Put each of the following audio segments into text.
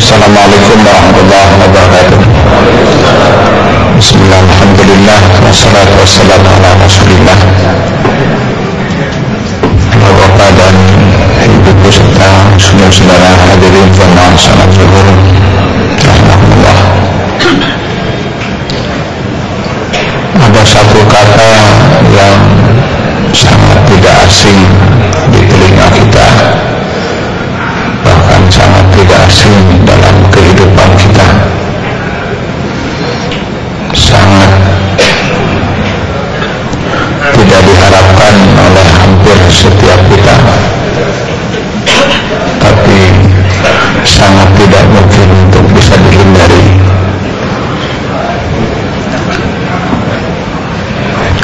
Assalamualaikum warahmatullahi wabarakatuh. Bismillah, Alhamdulillah Wassalatu wassalamu ala rasulillah. Bapak dan ibu serta saudara-saudara hadirin jamaah salat zuhur Alhamdulillah. Ada satu kata yang sangat tidak asing di telinga kita sangat tidak asing dalam kehidupan kita. Sangat tidak diharapkan oleh hampir setiap kita. Tapi sangat tidak mungkin untuk bisa dihindari.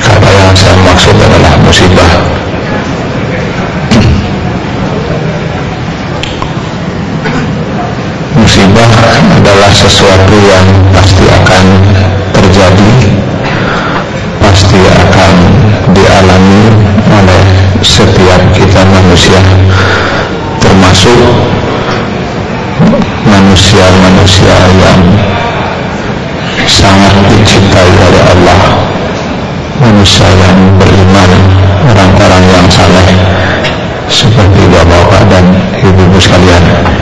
Kata yang saya maksud adalah musibah adalah sesuatu yang pasti akan terjadi pasti akan dialami oleh setiap kita manusia termasuk manusia-manusia yang sangat dicintai oleh Allah. Manusia yang beriman orang-orang yang saleh seperti bapak-bapak dan ibu-ibu sekalian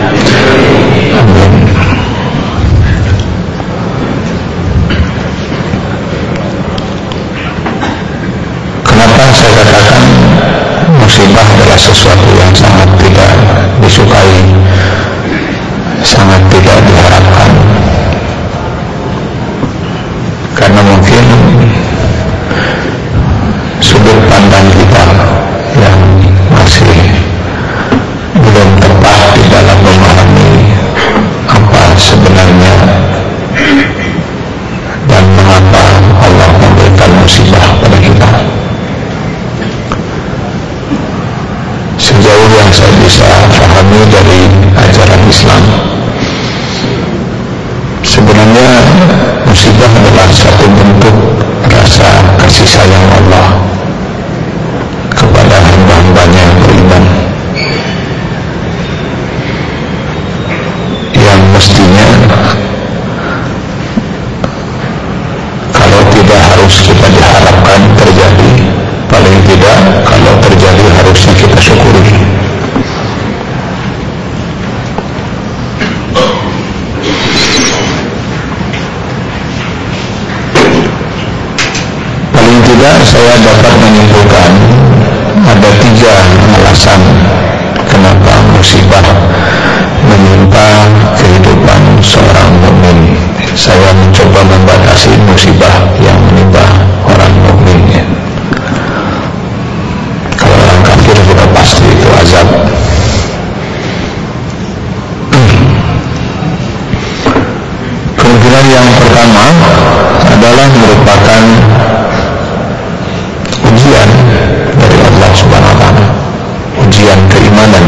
Kemungkinan yang pertama adalah merupakan ujian dari Allah Subhanahu wa taala. Ujian keimanan.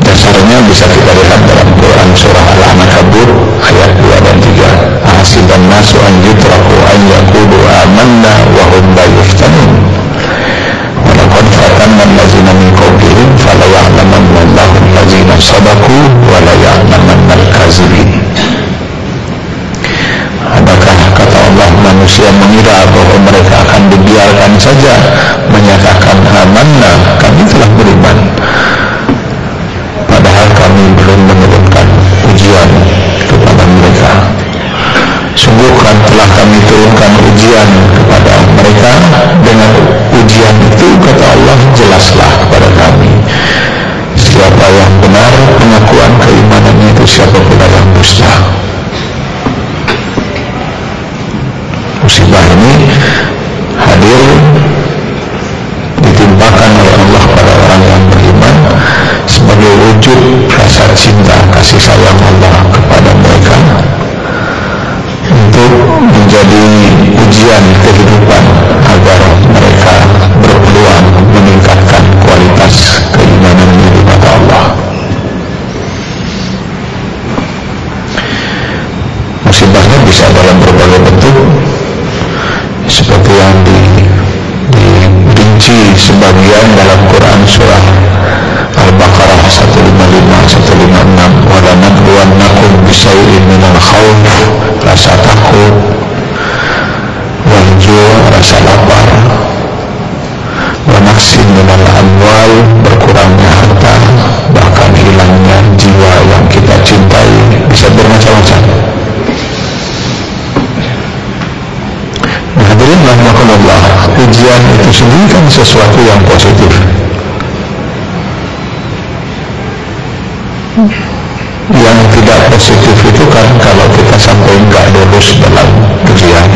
Dasarnya bisa kita lihat dalam Quran surah Al-Ankabut ayat 2 dan 3. Ahasiban nasu an yutraku an yaqulu amanna wa hum la. Allazina min qablihim fala ya'lamanna Allahu allazina sadaqu wa la ya'lamanna al-kazibin. Adakah kata Allah manusia mengira bahwa mereka akan dibiarkan saja menyatakan amanah kami telah beriman padahal kami belum menurunkan ujian sungguh kan telah kami turunkan ujian kepada mereka. Dengan ujian itu kata Allah jelaslah kepada kami. Siapa yang benar pengakuan keimanannya itu siapa pula yang dusta? Musibah ini hadir ditimpakan oleh Allah pada orang yang beriman sebagai wujud rasa cinta kasih sayang Allah kepada mereka menjadi ujian kehidupan agar mereka berpeluang meningkatkan kualitas keimanan diri mata Allah. Musibahnya bisa dalam berbagai bentuk seperti yang di, dirinci sebagian dalam Quran surah Al-Baqarah 155 156 wadanat syai'in minal khawf rasa takut wal rasa lapar. Wa naqsin minal amwal berkurangnya harta bahkan hilangnya jiwa yang kita cintai. Bisa bermacam-macam. Nah, hadirin rahmatullah ujian itu sendiri kan sesuatu yang positif yang tidak positif itu kan kalau kita sampai nggak lulus dalam ujian.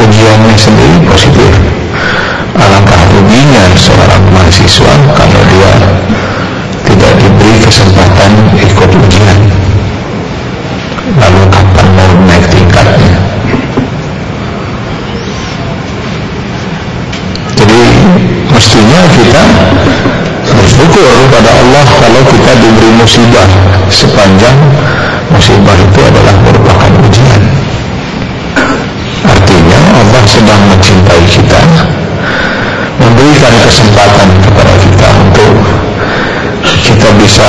Ujiannya sendiri positif. Alangkah ruginya seorang mahasiswa kalau dia tidak diberi kesempatan ikut ujian. Lalu kapan mau naik tingkatnya? Jadi mestinya kita bersyukur pada Allah kalau kita diberi musibah sepanjang. Musibah itu adalah merupakan ujian. Artinya Allah sedang mencintai kita memberikan kesempatan kepada kita untuk kita bisa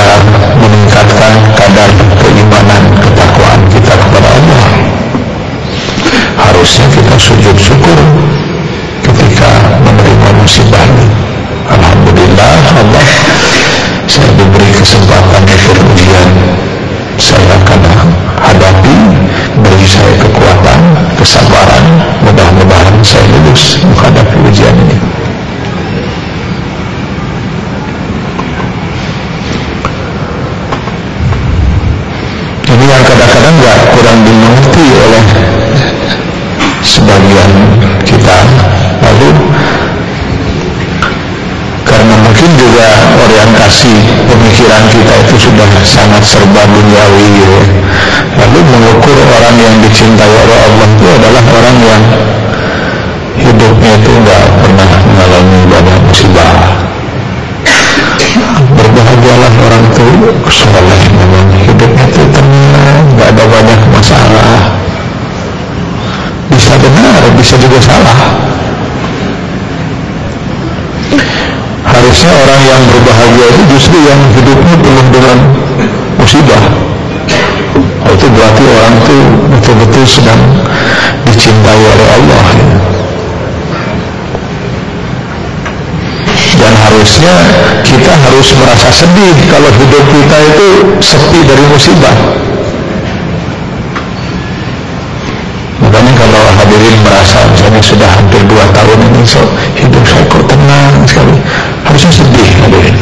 meningkatkan kadar keimanan ketakwaan kita kepada Allah. Harusnya kita sujud syukur ketika menerima musibah ini Alhamdulillah Allah saya diberi kesempatan ikut ujian saya akan hadapi beri saya kekuatan kesabaran mudah-mudahan saya lulus menghadapi ujian ini ini yang kadang-kadang gak kurang dimengerti oleh sebagian kita lalu karena mungkin juga orientasi pemikiran kita itu sudah sangat serba duniawi ya. lalu mengukur orang yang dicintai oleh Allah itu adalah orang yang hidupnya itu nggak pernah mengalami banyak musibah. Berbahagialah orang itu soleh memang. Hidupnya itu tenang nggak ada banyak masalah. Bisa benar bisa juga salah harusnya orang yang berbahagia itu justru yang hidupnya penuh dengan musibah itu berarti orang itu betul-betul sedang dicintai oleh Allah ya. dan harusnya kita harus merasa sedih kalau hidup kita itu sepi dari musibah makanya kalau hadirin merasa misalnya sudah hampir dua tahun ini so, hidup saya kok tenang sekali. Harusnya sedih hadirin.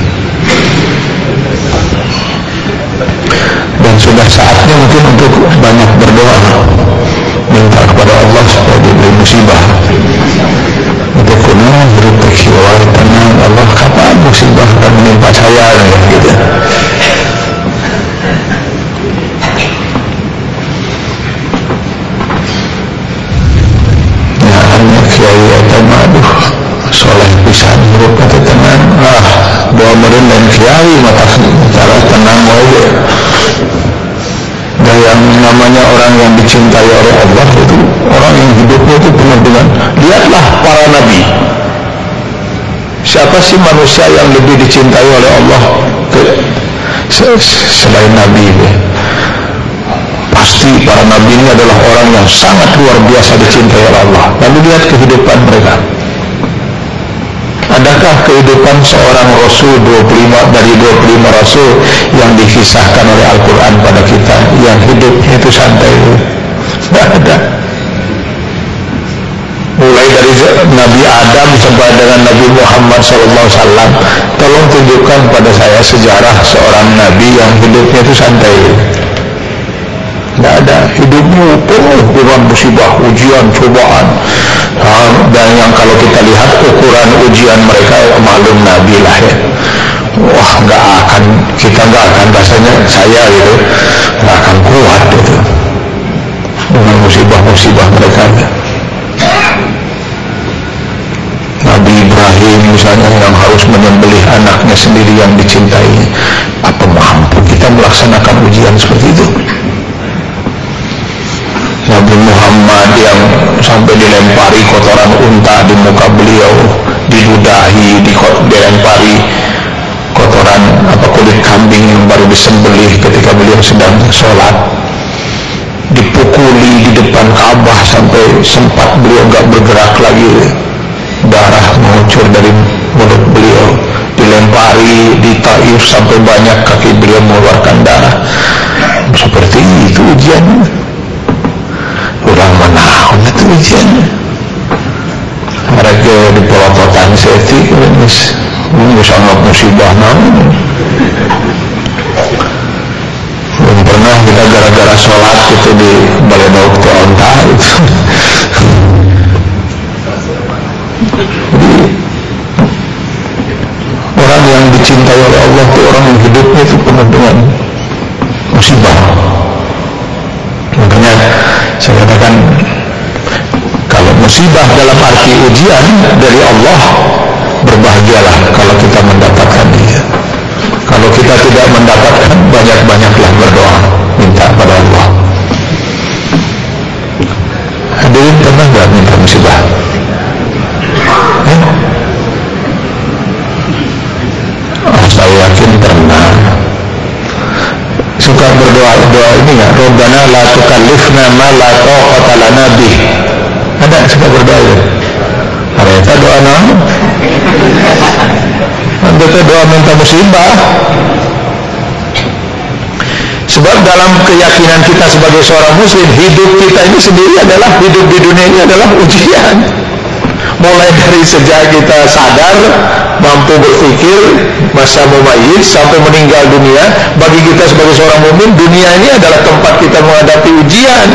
Dan sudah saatnya mungkin untuk banyak berdoa. Minta kepada Allah supaya diberi musibah. Untuk kuno berpikir tenang Allah kapan musibah akan menimpa saya? Gitu meren dan kiai mata cara tenang aja dan yang namanya orang yang dicintai oleh Allah itu orang yang hidupnya itu penuh dengan lihatlah para nabi. Siapa sih manusia yang lebih dicintai oleh Allah selain nabi ini? Pasti para nabi ini adalah orang yang sangat luar biasa dicintai oleh Allah. Lalu lihat kehidupan mereka Adakah kehidupan seorang Rasul 25 dari 25 Rasul yang dikisahkan oleh Al-Quran pada kita yang hidupnya itu santai? Tidak ada. Mulai dari Nabi Adam sampai dengan Nabi Muhammad SAW, tolong tunjukkan pada saya sejarah seorang Nabi yang hidupnya itu santai. Tidak ada hidupmu penuh dengan musibah, ujian, cobaan. Dan yang kalau kita lihat ukuran ujian mereka maklum Nabi lah ya. Wah nggak akan kita nggak akan rasanya saya gitu nggak akan kuat gitu dengan musibah-musibah mereka. Nabi Ibrahim misalnya yang harus menyembelih anaknya sendiri yang dicintai apa mampu kita melaksanakan ujian seperti itu Nabi Muhammad yang sampai dilempari kotoran unta di muka beliau diludahi dilempari kotoran apa kulit kambing yang baru disembelih ketika beliau sedang sholat. Dipukuli di depan Ka'bah sampai sempat beliau nggak bergerak lagi. Darah mengucur dari mulut beliau. Dilempari di sampai banyak kaki beliau mengeluarkan darah. Seperti itu ujiannya orang mana itu ujiannya mereka di pelototan seti ini sangat musibah namun belum pernah kita gara-gara sholat itu di balai dokter onta itu. Orang yang dicintai oleh Allah itu orang yang hidupnya itu penuh dengan musibah saya katakan kalau musibah dalam arti ujian dari Allah berbahagialah kalau kita mendapatkan dia. Kalau kita tidak mendapatkan banyak-banyaklah berdoa minta pada Allah. Hadirin pernah nggak minta musibah suka berdoa doa ini ya Rabbana la tukallifna ma la taqata lana bih. Ada suka berdoa ya Mereka doa nama Mereka doa minta musibah. Sebab dalam keyakinan kita sebagai seorang muslim Hidup kita ini sendiri adalah Hidup di dunia ini adalah ujian Mulai dari sejak kita sadar Mampu berpikir Masa mumayyiz sampai meninggal dunia Bagi kita sebagai seorang mukmin Dunia ini adalah tempat kita menghadapi ujian.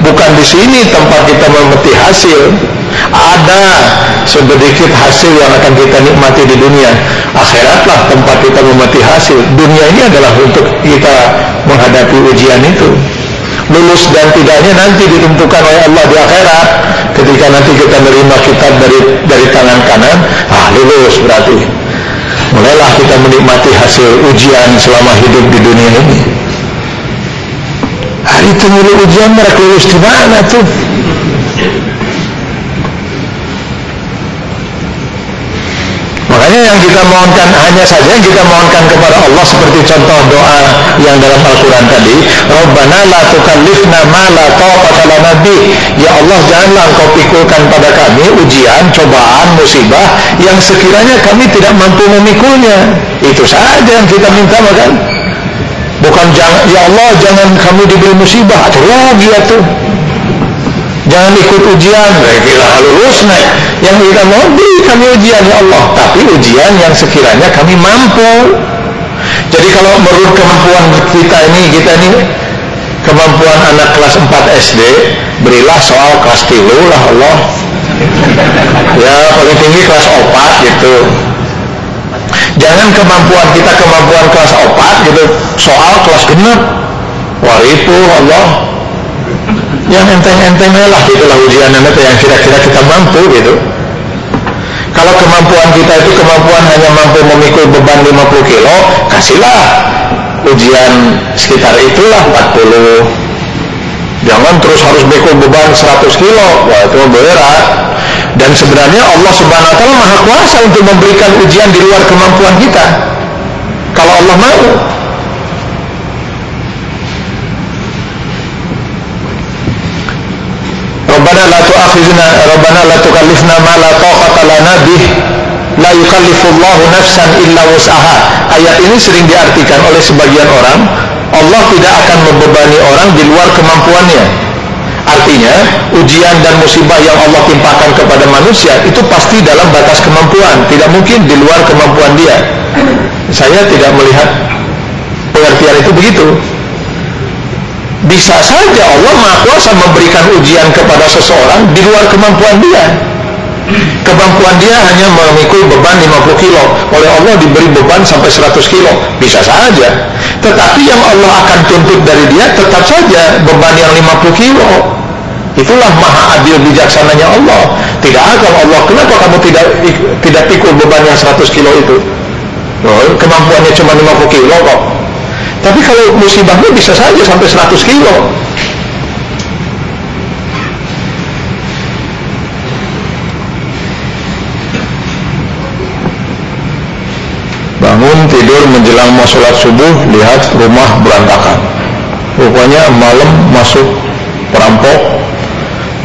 Bukan di sini tempat kita memetik hasil. Ada sedikit hasil yang akan kita nikmati di dunia. Akhiratlah tempat kita memetik hasil. Dunia ini adalah untuk kita menghadapi ujian itu lulus dan tidaknya nanti ditentukan oleh Allah di akhirat. Ketika nanti kita menerima kitab dari dari tangan kanan ah lulus berarti. Mulailah kita menikmati hasil ujian selama hidup di dunia ini. Hari itu ujian mereka lulus di mana tuh Makanya yang kita mohonkan hanya saja yang kita mohonkan kepada Allah seperti contoh doa yang dalam Al-Quran tadi. Rabbana la tukallifna ma la taqata lana Ya Allah janganlah engkau pikulkan pada kami ujian, cobaan, musibah yang sekiranya kami tidak mampu memikulnya. Itu saja yang kita minta makan. Bukan jangan, ya Allah jangan kami diberi musibah atau rugi atau Jangan ikut ujian, kira lulus naik. Yang kita mau beri kami ujian ya Allah, tapi ujian yang sekiranya kami mampu. Jadi kalau menurut kemampuan kita ini, kita ini kemampuan anak kelas 4 SD, berilah soal kelas tilu lah Allah. Ya paling tinggi kelas 4 gitu. Jangan kemampuan kita kemampuan kelas 4 gitu, soal kelas genap. Waripu Allah yang enteng-enteng lah. Itulah ujian itu yang kira-kira kita mampu gitu. Kalau kemampuan kita itu kemampuan hanya mampu memikul beban 50 kilo kasihlah. Ujian sekitar itulah 40 jangan terus harus mikul beban 100 kilo. Wah itu berat. Dan sebenarnya Allah subhanahu wa ta'ala maha kuasa untuk memberikan ujian di luar kemampuan kita. Kalau Allah mau Tu'akhizna Rabbana la tukallifna ma la taqata lana bih la yukallifullahu nafsan illa wus'aha. Ayat ini sering diartikan oleh sebagian orang Allah tidak akan membebani orang di luar kemampuannya. Artinya ujian dan musibah yang Allah timpakan kepada manusia itu pasti dalam batas kemampuan tidak mungkin di luar kemampuan dia. Saya tidak melihat pengertian itu begitu bisa saja Allah Maha Kuasa memberikan ujian kepada seseorang di luar kemampuan dia. Kemampuan dia hanya memikul beban 50 kilo. Oleh Allah diberi beban sampai 100 kilo. Bisa saja. Tetapi yang Allah akan tuntut dari dia tetap saja beban yang 50 kilo. Itulah maha adil bijaksananya Allah. Tidak akan Allah, kenapa kamu tidak tidak pikul beban yang 100 kilo itu? Oh, kemampuannya cuma 50 kilo kok. Tapi kalau musibahnya bisa saja sampai 100 kilo. bangun tidur menjelang mau sholat subuh lihat rumah berantakan. Rupanya malam masuk perampok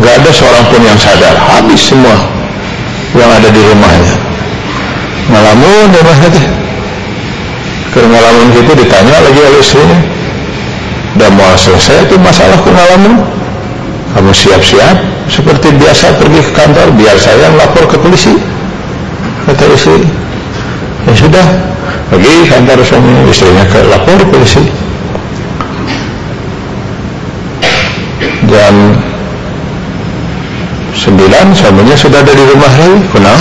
gak ada seorang pun yang sadar. Habis semua yang ada di rumahnya. Ngalamun ya mas ke ngalamun gitu ditanya lagi oleh istrinya. Udah mau selesai itu masalah pengalaman? Kamu siap-siap? Seperti biasa pergi ke kantor biar saya lapor ke polisi kata istri. Ya sudah pergi kantor suami istrinya ke lapor polisi. Jam sembilan suaminya sudah ada di rumah lagi kenal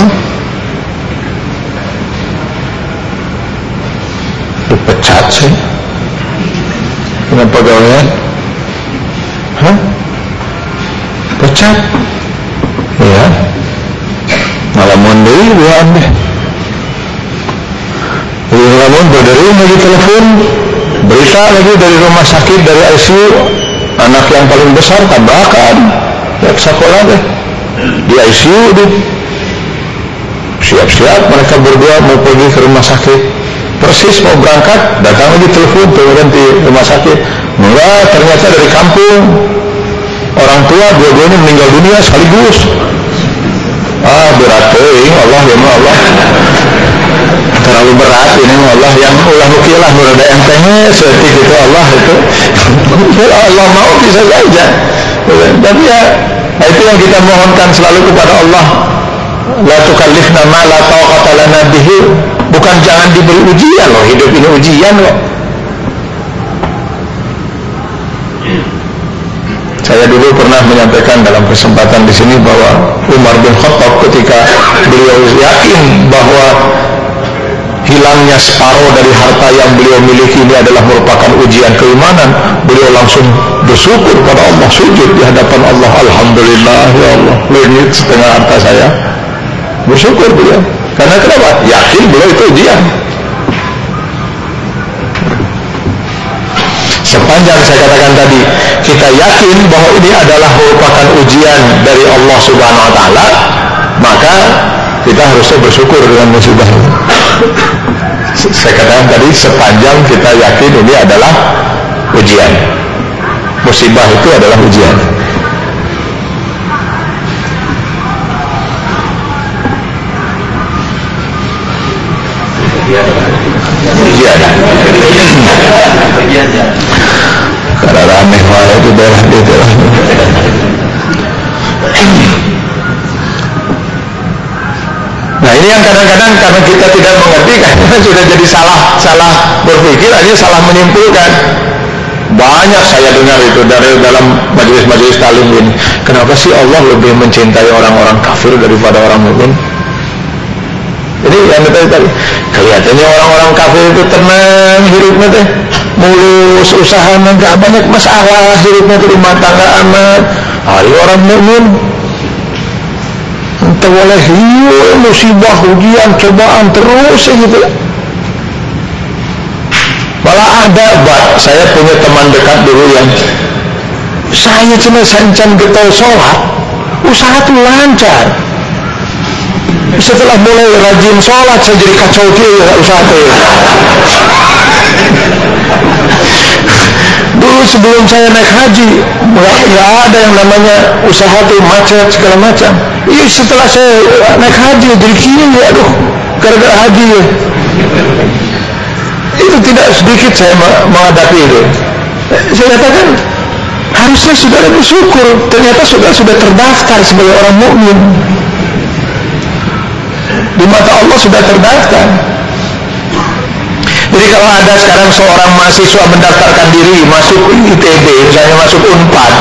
dipecat sih. Kenapa gawean hah? Pecat ya malam mandi buat deh Lamun berdiri lagi telepon. Berita lagi dari rumah sakit dari ICU anak yang paling besar tabrakan ya sekolah deh. Di ICU deh siap-siap mereka berdua mau pergi ke rumah sakit persis mau berangkat datang lagi telepon kemudian di rumah sakit. Enggak ternyata dari kampung. Orang tua dua-duanya meninggal dunia sekaligus. Ah berat eh Allah ya Allah. Terlalu berat ini Allah yang ulah ukilah murada entengnya seperti itu Allah itu. Allah mau bisa saja. Tapi ya itu yang kita mohonkan selalu kepada Allah. La tukallifna ma la taqata lana bukan jangan diberi ujian loh hidup ini ujian loh Saya dulu pernah menyampaikan dalam kesempatan di sini bahwa Umar bin Khattab ketika beliau yakin bahwa hilangnya separuh dari harta yang beliau miliki ini adalah merupakan ujian keimanan beliau langsung bersyukur pada Allah sujud di hadapan Allah. Alhamdulillah ya Allah legit setengah harta saya. Bersyukur beliau karena kenapa? yakin beliau itu ujian. Sepanjang saya katakan tadi kita yakin bahwa ini adalah merupakan ujian dari Allah subhanahu wa ta'ala maka kita harusnya bersyukur dengan musibah ini. Saya katakan tadi sepanjang kita yakin ini adalah ujian. Musibah itu adalah ujian karena aneh itu daerah itu Nah ini yang kadang-kadang karena kita tidak mengerti karena sudah jadi salah salah berpikir aja salah menyimpulkan. Banyak saya dengar itu dari dalam majelis-majelis talim ini. Kenapa sih Allah lebih mencintai orang-orang kafir daripada orang mukmin? Ini yang tadi tadi kelihatannya orang-orang kafir itu tenang hidupnya teh. Mulus usaha nggak banyak masalah hidupnya di rumah tangga anak hari orang mukmin entah oleh musibah ujian cobaan terus gitu. Malah ada bat saya punya teman dekat dulu yang saya cuma sancan getol sholat usaha tuh lancar setelah mulai rajin sholat saya jadi kacau dia ya tuh dulu sebelum saya naik haji nggak ada yang namanya usaha tuh macet segala macam. Iya setelah saya naik haji jadi kini ya aduh gara-gara haji ya. Itu tidak sedikit saya menghadapi itu. Saya katakan harusnya saudara bersyukur. Ternyata saudara sudah terdaftar sebagai orang mukmin di mata Allah sudah terdaftar. Jadi kalau ada sekarang seorang mahasiswa mendaftarkan diri masuk ITB, misalnya masuk UNPAD,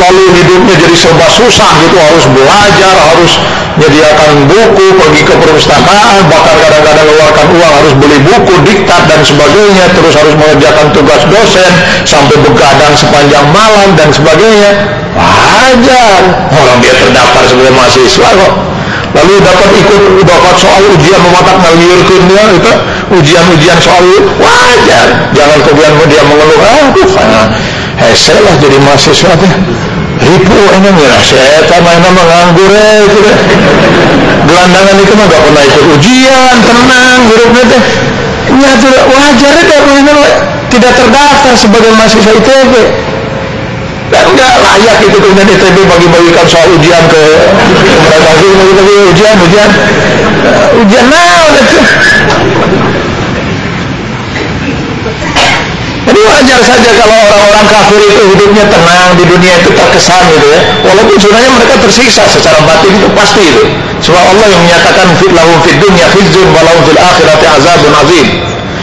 lalu hidupnya jadi serba susah gitu, harus belajar, harus menyediakan buku, pergi ke perpustakaan, bahkan kadang-kadang mengeluarkan uang harus beli buku, diktat dan sebagainya, terus harus mengerjakan tugas dosen sampai begadang sepanjang malam dan sebagainya. Wajar, orang dia terdaftar sebagai mahasiswa kok lalu dapat ikut dapat soal ujian mematak ngaliurkeunnya itu ujian-ujian soal wajar. Jangan kemudian dia mengeluh ah karena hese lah jadi mahasiswa teh. Ribu ini mira saya main nama nganggur itu deh gelandangan itu mah gak pernah ikut ujian tenang hidupnya teh. Tidak terdaftar sebagai mahasiswa ITB dan enggak layak itu kemudian ITB bagi-bagikan soal ujian ke mereka bagi ujian ujian ujian nah Jadi wajar saja kalau orang-orang kafir itu hidupnya tenang di dunia itu terkesan gitu ya. Walaupun sebenarnya mereka tersiksa secara batin itu pasti itu. Sebab Allah yang menyatakan lahum fid dunya khizyun wa lahum fil akhirati azabun azim.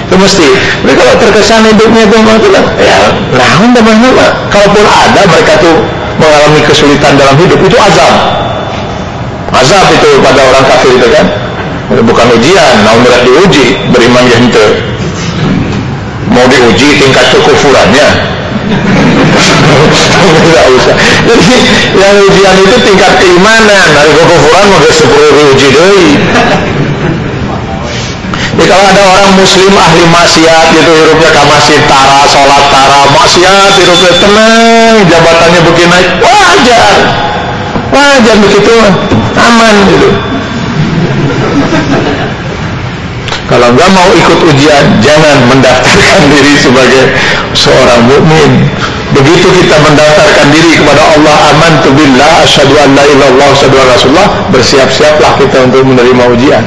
Itu mesti. Tapi kalau terkesan hidupnya itu maksudnya ya nah bagaimana kalaupun ada mereka tuh mengalami kesulitan dalam hidup itu azab. Azab itu pada orang kafir itu kan. Bukan ujian, nah mereka diuji beriman yang itu mau diuji tingkat kekufurannya. Tidak usah. Jadi yang ujian itu tingkat keimanan. Dari kekufuran mau sepuluh diuji doi. Jadi kalau ada orang muslim ahli maksiat gitu hidupnya kamasih tara, sholat tara, maksiat hidupnya tenang, jabatannya begini naik, wajar, wajar begitu, aman gitu. Kalau nggak mau ikut ujian, jangan mendaftarkan diri sebagai seorang mukmin. Begitu kita mendaftarkan diri kepada Allah, aman tu billah, asyhadu an la asyhadu rasulullah, bersiap-siaplah kita untuk menerima ujian.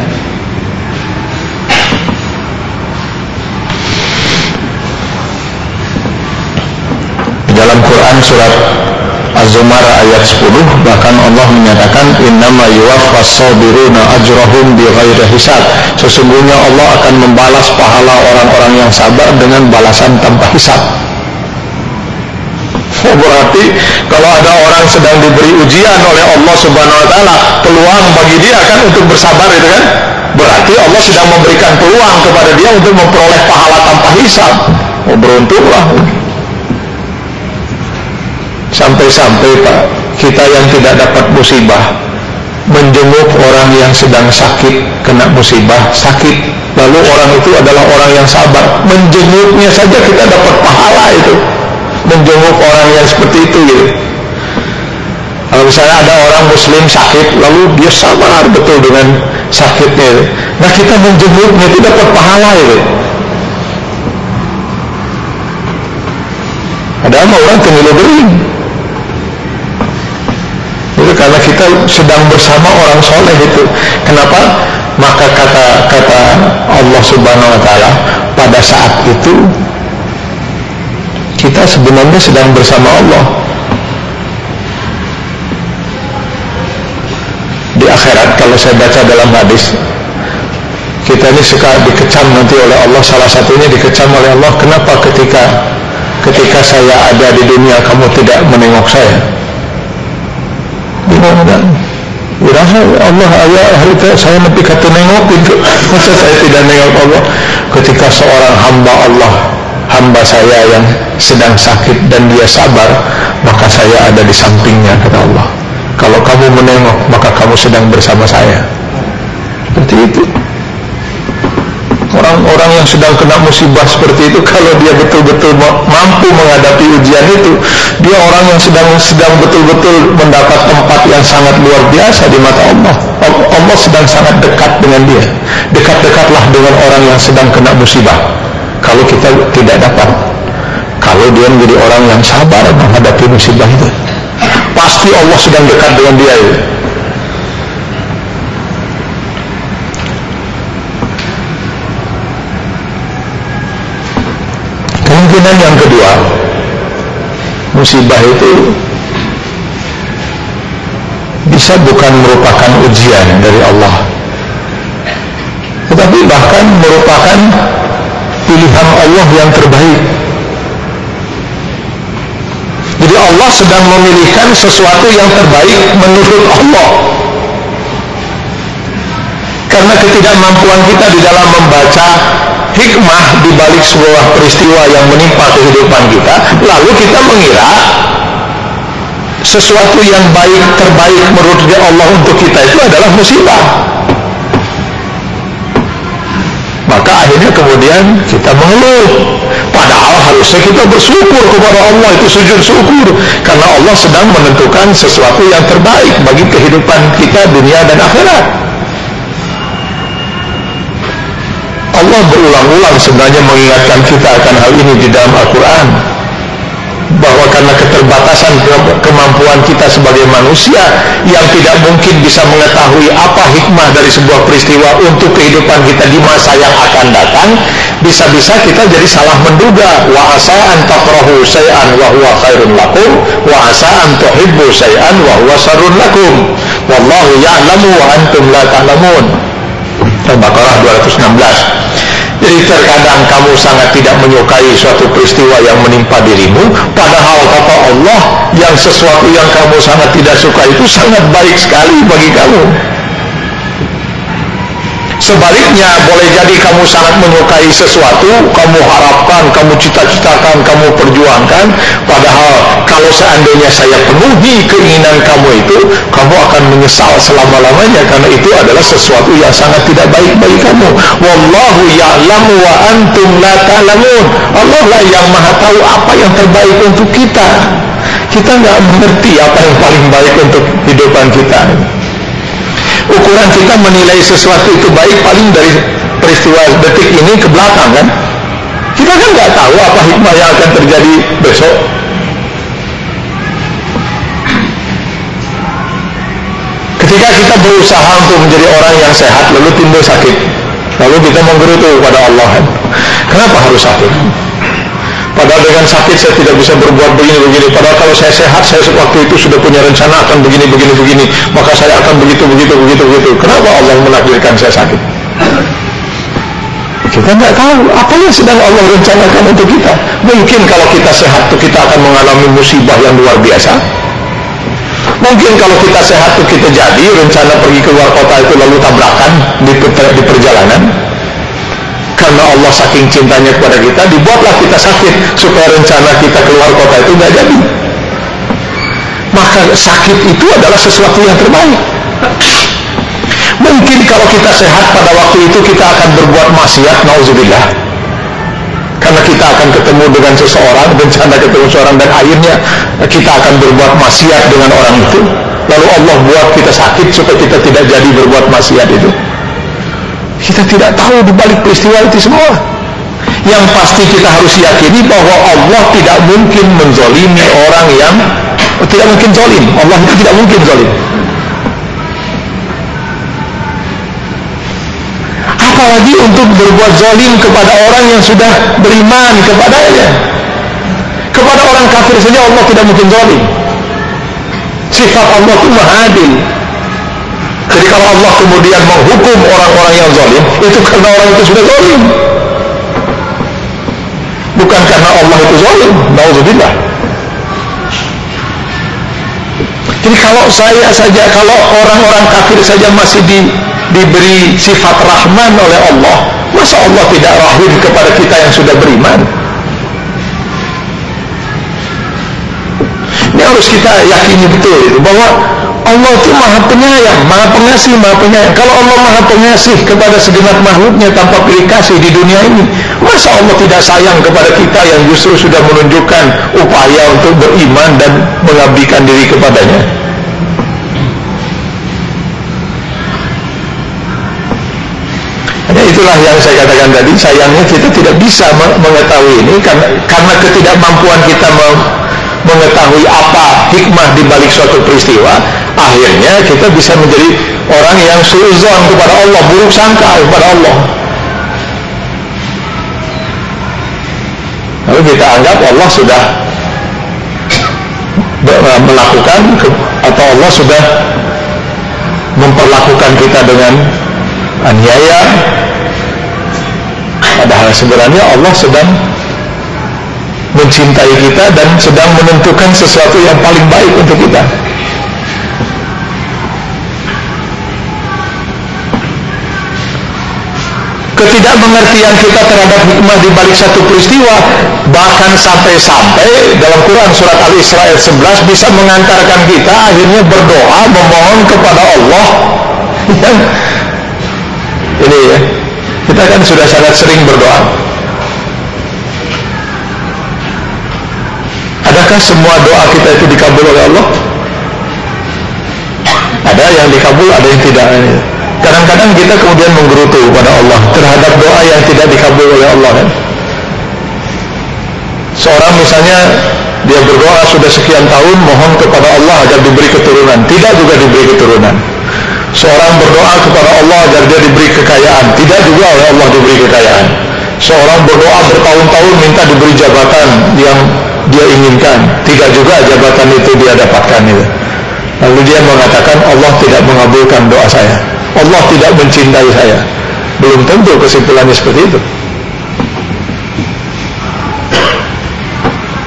Dalam Quran surat Az-Zumar ayat 10 bahkan Allah menyatakan innama yuwaffas sabiruna ajrahum bighairi hisab. Sesungguhnya Allah akan membalas pahala orang-orang yang sabar dengan balasan tanpa hisab. Berarti kalau ada orang sedang diberi ujian oleh Allah Subhanahu wa taala peluang bagi dia kan untuk bersabar itu kan? Berarti Allah sedang memberikan peluang kepada dia untuk memperoleh pahala tanpa hisab. Oh beruntunglah Sampai-sampai Pak, kita yang tidak dapat musibah menjenguk orang yang sedang sakit kena musibah, sakit. Lalu orang itu adalah orang yang sabar. Menjenguknya saja kita dapat pahala itu. Menjenguk orang yang seperti itu gitu. Kalau misalnya ada orang muslim sakit Lalu dia sabar betul dengan sakitnya Nah kita menjenguknya itu dapat pahala itu Ada orang kemilu itu karena kita sedang bersama orang soleh itu. Kenapa? Maka kata kata Allah Subhanahu Wa Taala pada saat itu kita sebenarnya sedang bersama Allah. Di akhirat kalau saya baca dalam hadis kita ini suka dikecam nanti oleh Allah. Salah satunya dikecam oleh Allah. Kenapa ketika ketika saya ada di dunia kamu tidak menengok saya mudah-mudahan Wirasa Allah ayah kita saya nanti kata nengok itu masa saya tidak nengok Allah ketika seorang hamba Allah hamba saya yang sedang sakit dan dia sabar maka saya ada di sampingnya kata Allah. Kalau kamu menengok maka kamu sedang bersama saya. Seperti itu. Orang-orang yang sedang kena musibah seperti itu kalau dia betul-betul mampu menghadapi ujian itu dia orang yang sedang sedang betul-betul mendapat tempat yang sangat luar biasa di mata Allah. Allah sedang sangat dekat dengan dia. Dekat-dekatlah dengan orang yang sedang kena musibah. Kalau kita tidak dapat kalau dia menjadi orang yang sabar menghadapi musibah itu pasti Allah sedang dekat dengan dia. Itu Kemungkinan yang kedua Musibah itu Bisa bukan merupakan ujian dari Allah Tetapi bahkan merupakan Pilihan Allah yang terbaik. Jadi Allah sedang memilihkan sesuatu yang terbaik menurut Allah Karena ketidakmampuan kita di dalam membaca hikmah di balik sebuah peristiwa yang menimpa kehidupan kita, lalu kita mengira sesuatu yang baik terbaik menurut Allah untuk kita itu adalah musibah. Maka akhirnya kemudian kita mengeluh. Padahal harusnya kita bersyukur kepada Allah itu sujud syukur karena Allah sedang menentukan sesuatu yang terbaik bagi kehidupan kita dunia dan akhirat. Allah berulang-ulang sebenarnya mengingatkan kita akan hal ini di dalam Al-Quran. Bahwa karena keterbatasan kemampuan kita sebagai manusia yang tidak mungkin bisa mengetahui apa hikmah dari sebuah peristiwa untuk kehidupan kita di masa yang akan datang bisa-bisa kita jadi salah menduga. Wa asa an takrahu syai'an wa huwa khairun lakum wa asa an tuhibbu syai'an wa huwa lakum. Wallahu ya'lamu wa antum la ta'lamun. Al-Baqarah 216 jadi terkadang kamu sangat tidak menyukai suatu peristiwa yang menimpa dirimu Padahal kata Allah yang sesuatu yang kamu sangat tidak suka itu sangat baik sekali bagi kamu Sebaliknya boleh jadi kamu sangat menyukai sesuatu Kamu harapkan, kamu cita-citakan, kamu perjuangkan. Padahal kalau seandainya saya penuhi keinginan kamu itu Kamu akan menyesal selama-lamanya Karena itu adalah sesuatu yang sangat tidak baik bagi kamu. Wallahu ya'lamu wa antum la ta'lamun. Allah lah yang maha tahu apa yang terbaik untuk kita. Kita nggak mengerti apa yang paling baik untuk hidupan kita ukuran kita menilai sesuatu itu baik paling dari peristiwa detik ini ke belakang kan? Kita kan nggak tahu apa hikmah yang akan terjadi besok. Ketika kita berusaha untuk menjadi orang yang sehat lalu timbul sakit lalu kita menggerutu kepada Allah kenapa harus sakit Padahal dengan sakit saya tidak bisa berbuat begini-begini. Padahal kalau saya sehat, saya waktu itu sudah punya rencana akan begini, begini, begini. Maka saya akan begitu, begitu, begitu, begitu. Kenapa Allah menakdirkan saya sakit? Kita nggak tahu apa yang sedang Allah rencanakan untuk kita. Mungkin kalau kita sehat tuh kita akan mengalami musibah yang luar biasa. Mungkin kalau kita sehat tuh kita jadi rencana pergi keluar kota itu lalu tabrakan di perjalanan karena Allah saking cintanya kepada kita dibuatlah kita sakit supaya rencana kita keluar kota itu nggak jadi. Maka sakit itu adalah sesuatu yang terbaik. Mungkin kalau kita sehat pada waktu itu kita akan berbuat maksiat nauzubillah. Karena kita akan ketemu dengan seseorang rencana ketemu seseorang dan akhirnya kita akan berbuat maksiat dengan orang itu. Lalu Allah buat kita sakit supaya kita tidak jadi berbuat maksiat itu kita tidak tahu di balik peristiwa itu semua. Yang pasti kita harus yakini bahwa Allah tidak mungkin menzolimi orang yang tidak mungkin zolim. Allah itu tidak mungkin zolim. Apalagi untuk berbuat zolim kepada orang yang sudah beriman kepadanya. Kepada orang kafir saja Allah tidak mungkin zolim. Sifat Allah itu maha adil. Jadi kalau Allah kemudian menghukum orang-orang yang zalim, itu karena orang itu sudah zalim. Bukan karena Allah itu zalim. Nauzubillah. Jadi kalau saya saja, kalau orang-orang kafir saja masih di, diberi sifat rahman oleh Allah, masa Allah tidak rahim kepada kita yang sudah beriman? Ini harus kita yakini betul bahwa Allah itu maha penyayang, maha pengasih, maha penyayang. Kalau Allah maha pengasih kepada segenap makhluknya tanpa pilih kasih di dunia ini, masa Allah tidak sayang kepada kita yang justru sudah menunjukkan upaya untuk beriman dan mengabdikan diri kepadanya? Ya itulah yang saya katakan tadi, sayangnya kita tidak bisa mengetahui ini karena, karena ketidakmampuan kita mengetahui apa hikmah di balik suatu peristiwa, akhirnya kita bisa menjadi orang yang suuzon kepada Allah, buruk sangka kepada Allah. Lalu kita anggap Allah sudah melakukan atau Allah sudah memperlakukan kita dengan aniaya padahal sebenarnya Allah sedang mencintai kita dan sedang menentukan sesuatu yang paling baik untuk kita. Ketidakmengertian kita terhadap hikmah di balik satu peristiwa bahkan sampai-sampai dalam Quran surat Al-Isra ayat 11 bisa mengantarkan kita akhirnya berdoa memohon kepada Allah ini ya kita kan sudah sangat sering berdoa Adakah semua doa kita itu dikabul oleh Allah? Ada yang dikabul, ada yang tidak. Kadang-kadang kita kemudian menggerutu kepada Allah terhadap doa yang tidak dikabul oleh Allah kan. Seorang misalnya dia berdoa sudah sekian tahun mohon kepada Allah agar diberi keturunan, tidak juga diberi keturunan. Seorang berdoa kepada Allah agar dia diberi kekayaan, tidak juga oleh Allah diberi kekayaan. Seorang berdoa bertahun-tahun minta diberi jabatan yang dia inginkan, tidak juga jabatan itu dia dapatkan itu. Lalu dia mengatakan Allah tidak mengabulkan doa saya. Allah tidak mencintai saya. Belum tentu kesimpulannya seperti itu.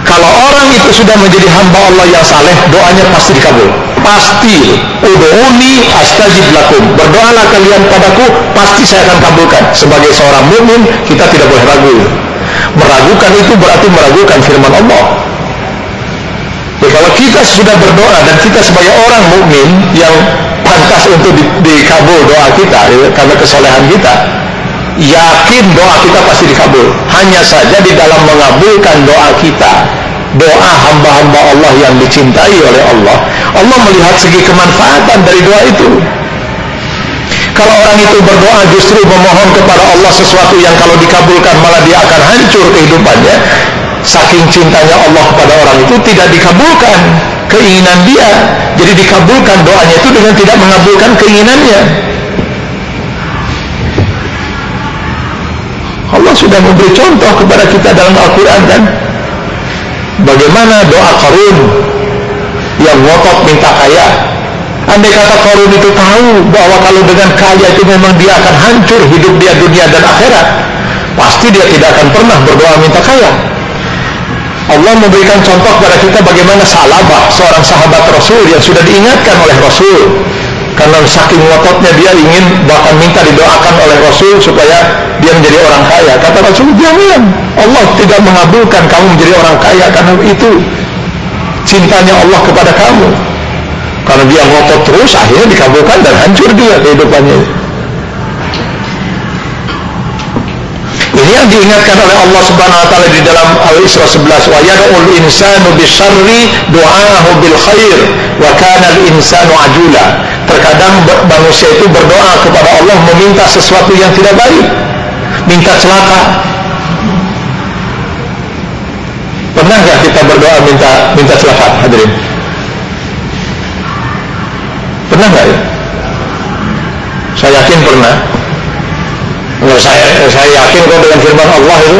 Kalau orang itu sudah menjadi hamba Allah yang saleh, doanya pasti dikabul. Pasti. Udu'uni astajib lakum. Berdoalah kalian padaku, pasti saya akan kabulkan. Sebagai seorang mukmin, kita tidak boleh ragu. Meragukan itu berarti meragukan firman Allah. Ya, kalau kita sudah berdoa dan kita sebagai orang mukmin yang pantas untuk di, dikabul doa kita ya, karena kesolehan kita, yakin doa kita pasti dikabul. Hanya saja di dalam mengabulkan doa kita, doa hamba-hamba Allah yang dicintai oleh Allah, Allah melihat segi kemanfaatan dari doa itu. Kalau orang itu berdoa justru memohon kepada Allah sesuatu yang kalau dikabulkan malah dia akan hancur kehidupannya. Saking cintanya Allah kepada orang itu tidak dikabulkan keinginan dia. Jadi dikabulkan doanya itu dengan tidak mengabulkan keinginannya. Allah sudah memberi contoh kepada kita dalam Al-Quran kan. Bagaimana doa Qarun yang ngotot minta kaya Andai kata Korun itu tahu bahwa kalau dengan kaya itu memang dia akan hancur hidup dia dunia dan akhirat, pasti dia tidak akan pernah berdoa minta kaya. Allah memberikan contoh kepada kita bagaimana Salabah, seorang sahabat Rasul yang sudah diingatkan oleh Rasul. Karena saking ngototnya dia ingin bahkan minta didoakan oleh Rasul supaya dia menjadi orang kaya. Kata Rasul, jangan. Allah tidak mengabulkan kamu menjadi orang kaya karena itu cintanya Allah kepada kamu. Karena dia ngotot terus, akhirnya dikabulkan dan hancur dia kehidupannya. Ini yang diingatkan oleh Allah Subhanahu wa taala di dalam Al-Isra 11, "Wa yad'ul insanu bisyarri du'aahu bil khair wa kana al-insanu ajula." Terkadang manusia itu berdoa kepada Allah meminta sesuatu yang tidak baik, minta celaka. Pernah nggak kita berdoa minta minta celaka, hadirin? Pernah nggak ya? Saya yakin pernah. Saya saya yakin kok dengan firman Allah itu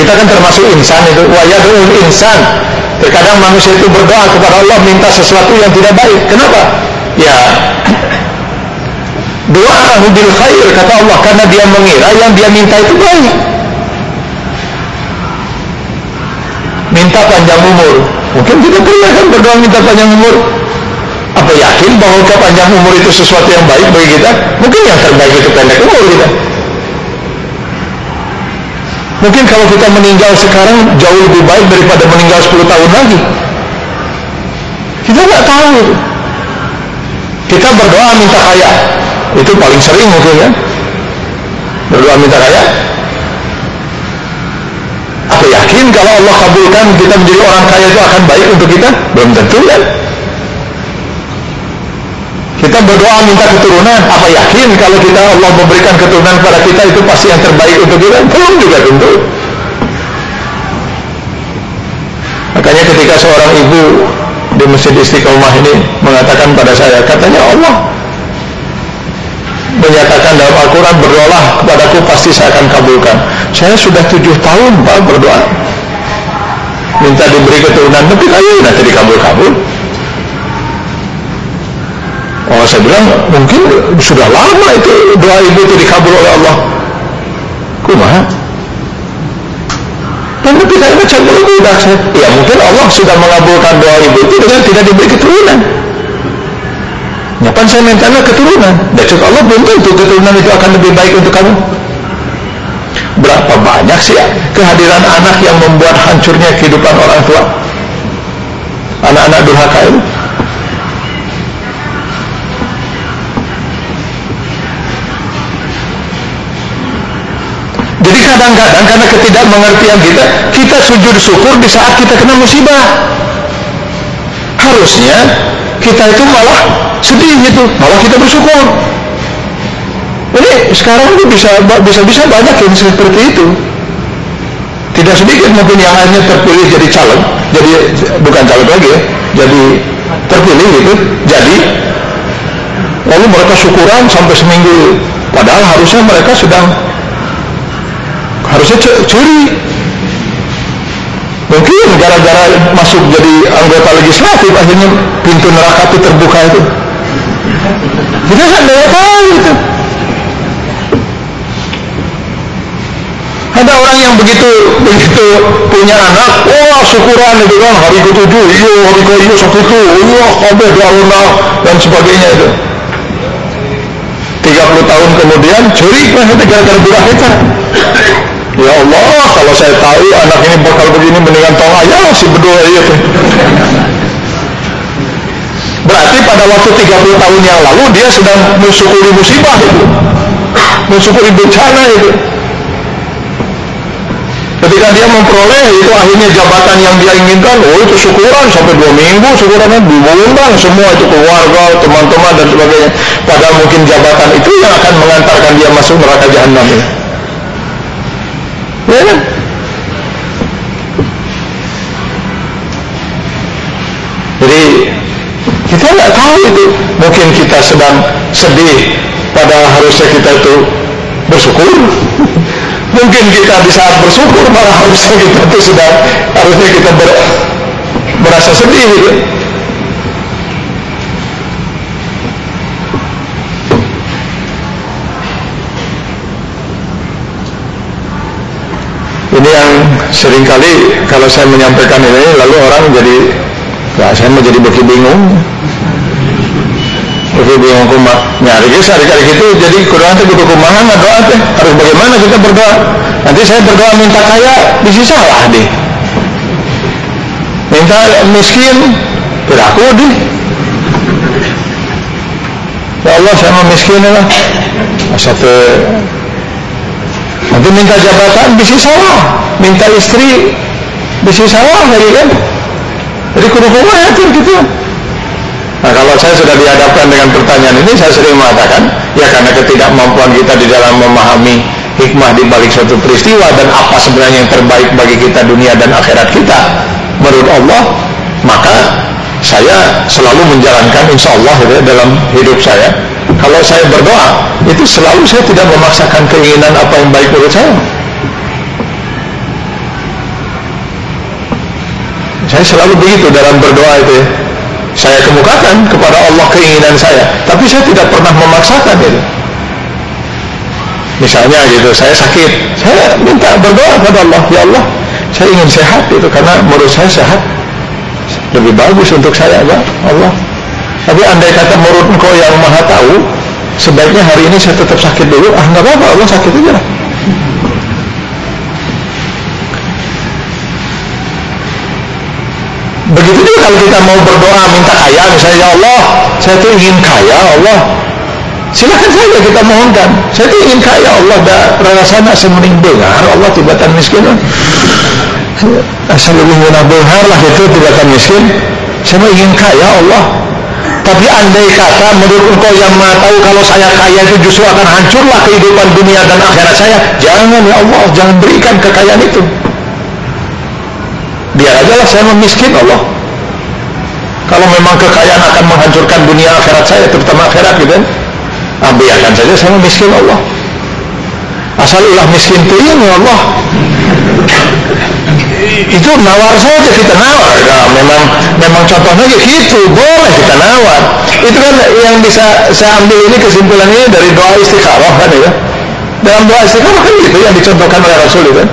kita kan termasuk insan itu wa yad'ul insan. Terkadang manusia itu berdoa kepada Allah minta sesuatu yang tidak baik. Kenapa? Ya doa bil khair kata Allah karena dia mengira yang dia minta itu baik. Minta panjang umur. Mungkin kita pernah kan berdoa minta panjang umur. Apa yakin bahwa panjang umur itu sesuatu yang baik bagi kita? Mungkin yang terbaik itu pendek umur kita. Mungkin kalau kita meninggal sekarang jauh lebih baik daripada meninggal 10 tahun lagi. Kita nggak tahu. Kita berdoa minta kaya. Itu paling sering mungkin ya. Berdoa minta kaya. Apa yakin kalau Allah kabulkan kita menjadi orang kaya itu akan baik untuk kita? Belum tentu kan? Kita berdoa minta keturunan. Apa yakin kalau kita Allah memberikan keturunan pada kita itu pasti yang terbaik untuk kita? Belum juga tentu. Makanya ketika seorang ibu di Masjid Istiqomah ini mengatakan pada saya, katanya Allah menyatakan dalam Al-Quran berdoalah kepadaku pasti saya akan kabulkan. Saya sudah tujuh tahun Pak berdoa. Minta diberi keturunan, tapi ayo nanti dikabul-kabul. Oh saya bilang mungkin sudah lama itu doa ibu itu dikabul oleh Allah. Kumaha? Tapi tidak baca budak saya. Ya mungkin Allah sudah mengabulkan doa ibu itu dengan tidak diberi keturunan. Ngapain saya minta keturunan? Dan Allah belum tentu keturunan itu akan lebih baik untuk kamu. Berapa banyak sih kehadiran anak yang membuat hancurnya kehidupan orang tua? Anak-anak durhaka itu. Jadi kadang-kadang karena ketidakmengertian kita, kita sujud syukur di saat kita kena musibah. Harusnya kita itu malah sedih gitu, malah kita bersyukur. Ini sekarang ini bisa bisa bisa banyak yang seperti itu. Tidak sedikit mungkin yang hanya terpilih jadi calon, jadi bukan calon lagi ya, jadi terpilih gitu, jadi lalu mereka syukuran sampai seminggu, padahal harusnya mereka sedang harusnya curi. Mungkin gara-gara masuk jadi anggota legislatif akhirnya pintu neraka itu terbuka itu. Kita nggak tahu itu. Ada orang yang begitu begitu punya anak, wah syukuran itu kan hari ketujuh, iya hari ke iya satu itu, iya kabeh dialuna dan sebagainya itu. 30 tahun kemudian curi kan itu gara-gara budak kita. Ya Allah, kalau saya tahu anak ini bakal begini mendingan tong ayah si berdua itu. Berarti pada waktu 30 tahun yang lalu dia sedang mensyukuri musibah itu. Mensyukuri bencana itu. Ketika dia memperoleh itu akhirnya jabatan yang dia inginkan, oh itu syukuran sampai dua minggu syukurannya diundang semua itu keluarga, teman-teman dan sebagainya. Padahal mungkin jabatan itu yang akan mengantarkan dia masuk neraka jahanam ya. Jadi kita nggak tahu itu. Mungkin kita sedang sedih, padahal harusnya kita itu bersyukur. Mungkin kita di saat bersyukur malah harusnya kita itu sudah harusnya kita ber, merasa sedih gitu. Sering kali kalau saya menyampaikan ini lalu orang jadi ya saya menjadi begitu bingung. Oke bingung kumah nyari guys hari gitu jadi kurang teh kudu kumaha doa teh harus bagaimana kita berdoa? Nanti saya berdoa minta kaya bisa salah deh minta miskin berlaku deh ya Allah saya mau miskin lah. Satu nanti minta jabatan bisa salah minta istri bisa salah hari kan jadi kudu kumaha gitu. Nah kalau saya sudah dihadapkan dengan pertanyaan ini saya sering mengatakan ya karena ketidakmampuan kita di dalam memahami hikmah di balik suatu peristiwa dan apa sebenarnya yang terbaik bagi kita dunia dan akhirat kita menurut Allah maka saya selalu menjalankan insya Allah ya, dalam hidup saya kalau saya berdoa itu selalu saya tidak memaksakan keinginan apa yang baik menurut saya. Saya selalu begitu dalam berdoa itu ya. Saya kemukakan kepada Allah keinginan saya tapi saya tidak pernah memaksakan itu. Misalnya gitu saya sakit saya minta berdoa kepada Allah ya Allah saya ingin sehat itu karena menurut saya sehat. Lebih bagus untuk saya ya Allah tapi andai kata menurut engkau yang maha tahu sebaiknya hari ini saya tetap sakit dulu ah nggak apa-apa Allah sakit aja lah Begitu juga kalau kita mau berdoa minta kaya misalnya ya Allah, saya tuh ingin kaya Allah. Silakan saja kita mohonkan. Saya tuh ingin kaya Allah dah rasanya semening dengar Allah tibatan miskin. Asal lebih guna benghar lah itu tibatan miskin. Saya mau ingin kaya Allah. Tapi andai kata menurut engkau yang maha tahu kalau saya kaya itu justru akan hancurlah kehidupan dunia dan akhirat saya. Jangan ya Allah, jangan berikan kekayaan itu. Biar aja lah saya memiskin Allah. Kalau memang kekayaan akan menghancurkan dunia akhirat saya terutama akhirat gitu kan? Ah, saja saya memiskin Allah. Asal ulah miskin tuh ya Allah itu nawar saja kita nawar. Nah, memang memang contohnya gitu boleh kita nawar. Itu kan yang bisa saya ambil ini kesimpulan ini dari doa istikharah kan ya. Dalam doa istikharah kan gitu yang dicontohkan oleh Rasul itu kan.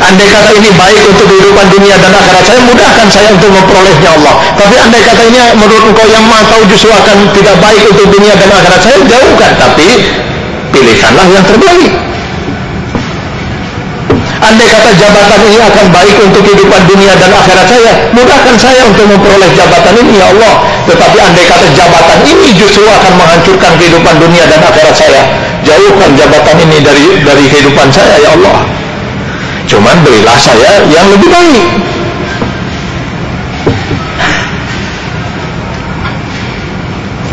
Andai kata ini baik untuk kehidupan dunia dan akhirat saya mudahkan saya untuk memperolehnya Allah. Tapi andai kata ini menurut engkau yang maha tahu justru akan tidak baik untuk dunia dan akhirat saya jauhkan. Tapi pilihkanlah yang terbaik andai kata jabatan ini akan baik untuk kehidupan dunia dan akhirat saya mudahkan saya untuk memperoleh jabatan ini ya Allah tetapi andai kata jabatan ini justru akan menghancurkan kehidupan dunia dan akhirat saya jauhkan jabatan ini dari dari kehidupan saya ya Allah Cuman berilah saya yang lebih baik.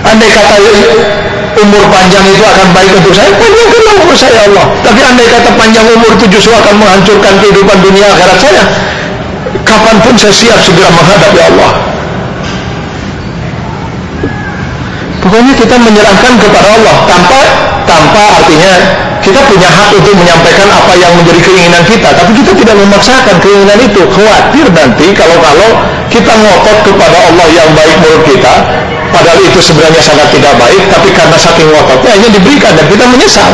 andai kata umur panjang itu akan baik untuk saya panjangkanlah umur saya Allah. Tapi andai kata panjang umur itu justru akan menghancurkan kehidupan dunia akhirat saya kapan pun saya siap segera menghadapi Allah. Pokoknya kita menyerahkan kepada Allah tanpa tanpa artinya kita punya hak untuk menyampaikan apa yang menjadi keinginan kita. Tapi kita tidak memaksakan keinginan itu. Khawatir nanti kalau-kalau kita ngotot kepada Allah yang baik menurut kita padahal itu sebenarnya sangat tidak baik tapi karena saking ngototnya hanya diberikan dan kita menyesal.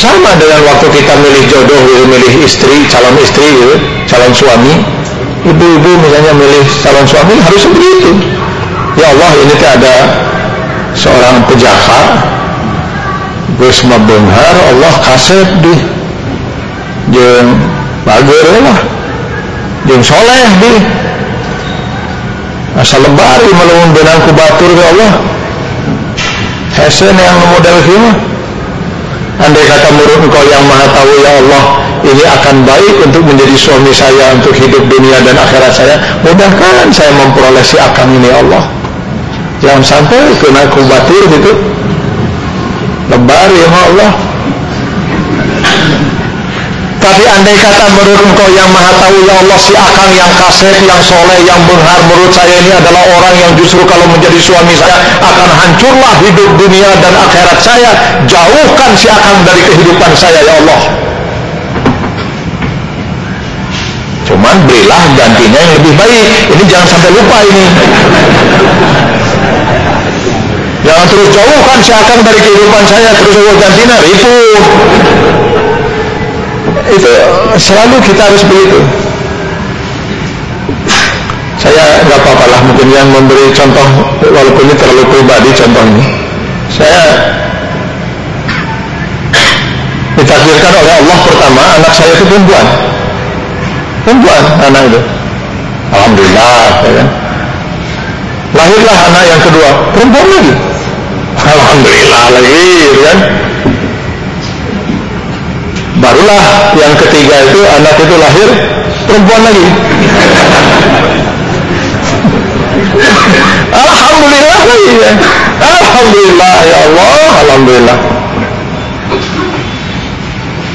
Sama dengan waktu kita milih jodoh milih istri, calon istri calon suami ibu-ibu misalnya milih calon suami harus begitu ya Allah ini tuh ada seorang pejahat Wisma Benghar Allah kasih di jeng bager lah. Jeng soleh di. Asal lebari melawan benang kubatur ya Allah. Hesen yang model kima andai kata menurut engkau yang maha tahu ya Allah ini akan baik untuk menjadi suami saya untuk hidup dunia dan akhirat saya mudahkan saya memperoleh si akang ini ya Allah. Jangan sampai kena kubatir gitu. Lebar ya Allah tapi andai kata menurut engkau yang maha tahu ya Allah si akang yang kasep, yang soleh, yang benghar menurut saya ini adalah orang yang justru kalau menjadi suami saya akan hancurlah hidup dunia dan akhirat saya. Jauhkan si akang dari kehidupan saya ya Allah. Cuman berilah gantinya yang lebih baik. Ini jangan sampai lupa ini. Jangan terus jauhkan si akang dari kehidupan saya terus gantinya ribu itu selalu kita harus begitu. Saya nggak apa-apa lah mungkin yang memberi contoh walaupun ini terlalu pribadi contoh ini. Saya ditakdirkan oleh Allah pertama anak saya itu perempuan. Perempuan anak itu. Alhamdulillah ya kan? Lahirlah anak yang kedua perempuan lagi. Alhamdulillah lagi ya kan barulah yang ketiga itu anak itu lahir perempuan lagi. Alhamdulillah ya Alhamdulillah ya Allah Alhamdulillah.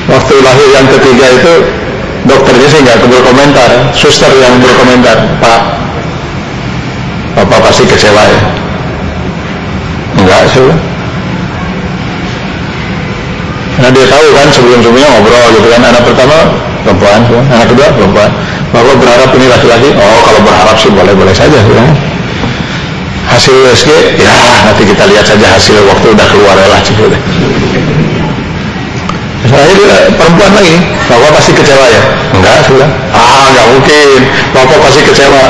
Waktu lahir yang ketiga itu dokternya sih nggak berkomentar suster yang berkomentar pak bapak pasti kecewa ya. Enggak sih karena dia tahu kan sebelum-sebelumnya ngobrol gitu kan anak pertama perempuan, anak kedua perempuan. Bapak berharap ini laki-laki. Oh kalau berharap sih boleh-boleh saja ya. Hasil USG ya nanti kita lihat saja hasil waktu udah keluar lah cukup deh. Saya perempuan lagi, bapak pasti kecewa ya? Enggak sudah. Ah enggak mungkin, bapak pasti kecewa.